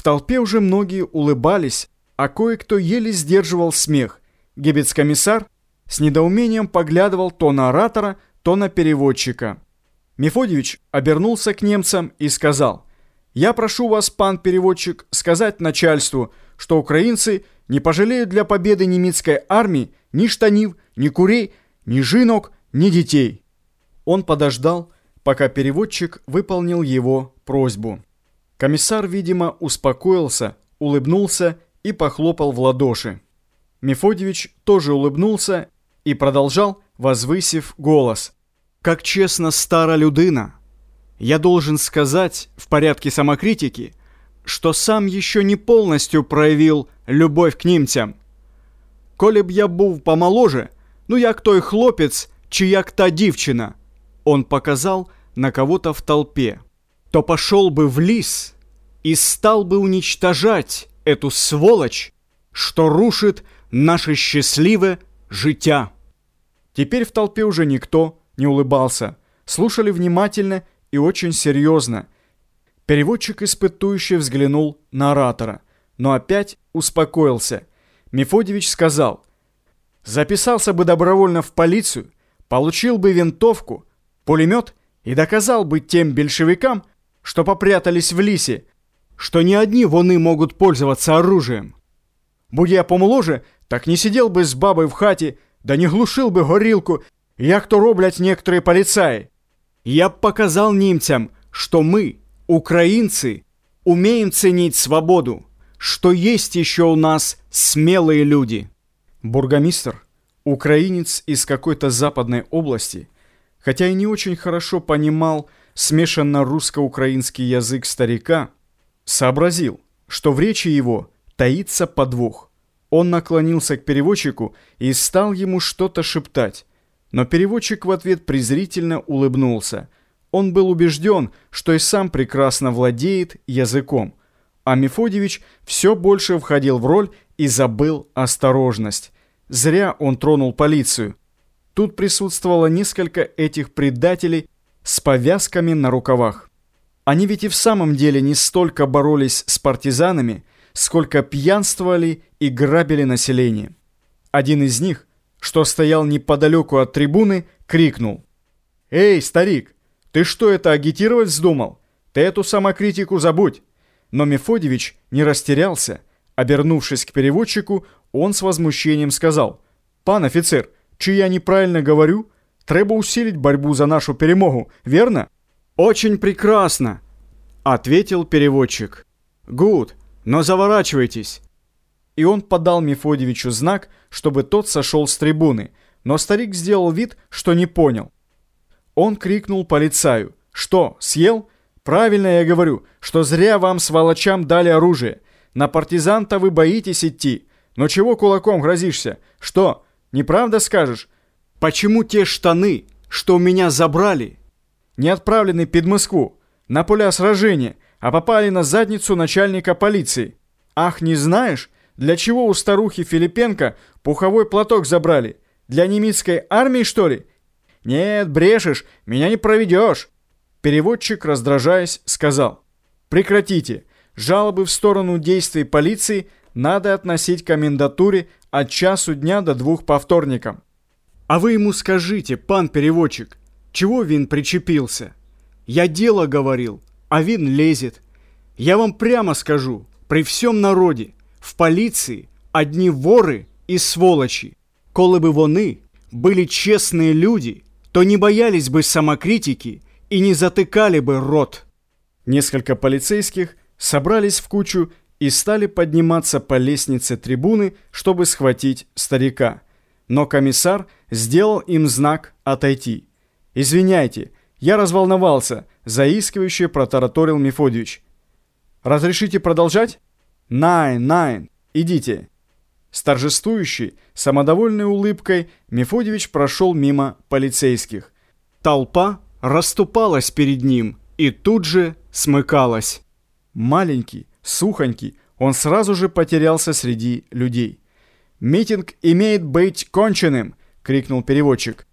В толпе уже многие улыбались, а кое-кто еле сдерживал смех. Гебец-комиссар с недоумением поглядывал то на оратора, то на переводчика. Мефодьевич обернулся к немцам и сказал, «Я прошу вас, пан переводчик, сказать начальству, что украинцы не пожалеют для победы немецкой армии ни штанив, ни курей, ни жинок, ни детей». Он подождал, пока переводчик выполнил его просьбу. Комиссар, видимо, успокоился, улыбнулся и похлопал в ладоши. Мефодьевич тоже улыбнулся и продолжал, возвысив голос. «Как честно стара людина! Я должен сказать, в порядке самокритики, что сам еще не полностью проявил любовь к немцам. Коли б я був помоложе, ну як той хлопец, чи як та дівчина, он показал на кого-то в толпе, то пошел бы в лис и стал бы уничтожать эту сволочь, что рушит наше счастливое життя. Теперь в толпе уже никто не улыбался, слушали внимательно и очень серьезно. Переводчик испытующе взглянул на оратора, но опять успокоился. Мефодьевич сказал, «Записался бы добровольно в полицию, получил бы винтовку, пулемет и доказал бы тем большевикам, что попрятались в лисе, что не одни вони могут пользоваться оружием. Будь я помоложе, так не сидел бы с бабой в хате, да не глушил бы горилку, як то роблять некоторые полицаи. Я б показал немцам, что мы, украинцы, умеем ценить свободу, что есть еще у нас смелые люди. Бургомистр, украинец из какой-то западной области, хотя и не очень хорошо понимал смешанно русско-украинский язык старика, сообразил, что в речи его таится подвох. Он наклонился к переводчику и стал ему что-то шептать, но переводчик в ответ презрительно улыбнулся. Он был убежден, что и сам прекрасно владеет языком, а Мефодьевич все больше входил в роль и забыл осторожность. Зря он тронул полицию. Тут присутствовало несколько этих предателей с повязками на рукавах. Они ведь и в самом деле не столько боролись с партизанами, сколько пьянствовали и грабили население. Один из них, что стоял неподалеку от трибуны, крикнул. «Эй, старик, ты что это агитировать вздумал? Ты эту самокритику забудь!» Но Мефодьевич не растерялся. Обернувшись к переводчику, он с возмущением сказал. «Пан офицер, чи я неправильно говорю? Треба усилить борьбу за нашу перемогу, верно?» «Очень прекрасно», — ответил переводчик. «Гуд, но заворачивайтесь». И он подал Мефодьевичу знак, чтобы тот сошел с трибуны, но старик сделал вид, что не понял. Он крикнул полицаю. «Что, съел?» «Правильно я говорю, что зря вам, сволочам, дали оружие. На партизан-то вы боитесь идти. Но чего кулаком грозишься? Что, неправда скажешь? Почему те штаны, что у меня забрали, не отправлены под Москву, на поля сражения, а попали на задницу начальника полиции. Ах, не знаешь, для чего у старухи Филипенко пуховой платок забрали? Для немецкой армии, что ли? Нет, брешешь, меня не проведешь. Переводчик, раздражаясь, сказал. Прекратите. Жалобы в сторону действий полиции надо относить к комендатуре от часу дня до двух по вторникам. А вы ему скажите, пан переводчик, чего Вин причепился? Я дело говорил, а Вин лезет. Я вам прямо скажу, при всем народе, в полиции одни воры и сволочи. Коли бы вони были честные люди, то не боялись бы самокритики и не затыкали бы рот. Несколько полицейских собрались в кучу и стали подниматься по лестнице трибуны, чтобы схватить старика. Но комиссар сделал им знак «отойти». «Извиняйте, я разволновался», — заискивающе протараторил Мефодьевич. «Разрешите продолжать?» «Найн, найн, идите». С торжествующей, самодовольной улыбкой Мефодьевич прошел мимо полицейских. Толпа расступалась перед ним и тут же смыкалась. Маленький, сухонький, он сразу же потерялся среди людей. «Митинг имеет быть конченным!» — крикнул переводчик.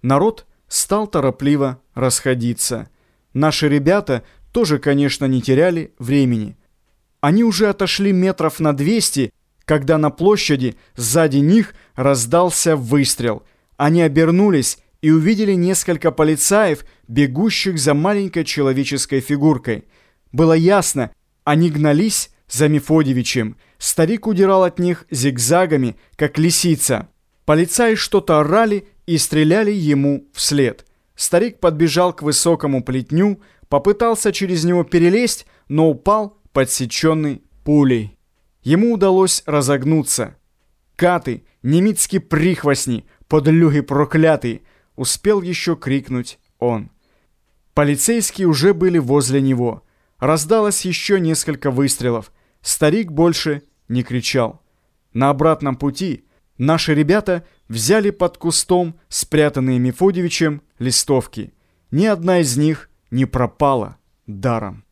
Народ стал торопливо расходиться. Наши ребята тоже, конечно, не теряли времени. Они уже отошли метров на 200, когда на площади сзади них раздался выстрел. Они обернулись и увидели несколько полицаев, бегущих за маленькой человеческой фигуркой. Было ясно, они гнались за Мефодьевичем. Старик удирал от них зигзагами, как лисица. Полицаи что-то орали и стреляли ему вслед. Старик подбежал к высокому плетню, попытался через него перелезть, но упал подсеченный пулей. Ему удалось разогнуться. «Каты, немецкие прихвостни, подлюги проклятые!» успел еще крикнуть он. Полицейские уже были возле него. Раздалось еще несколько выстрелов. Старик больше не кричал. На обратном пути наши ребята взяли под кустом спрятанные Мефодьевичем листовки. Ни одна из них не пропала даром.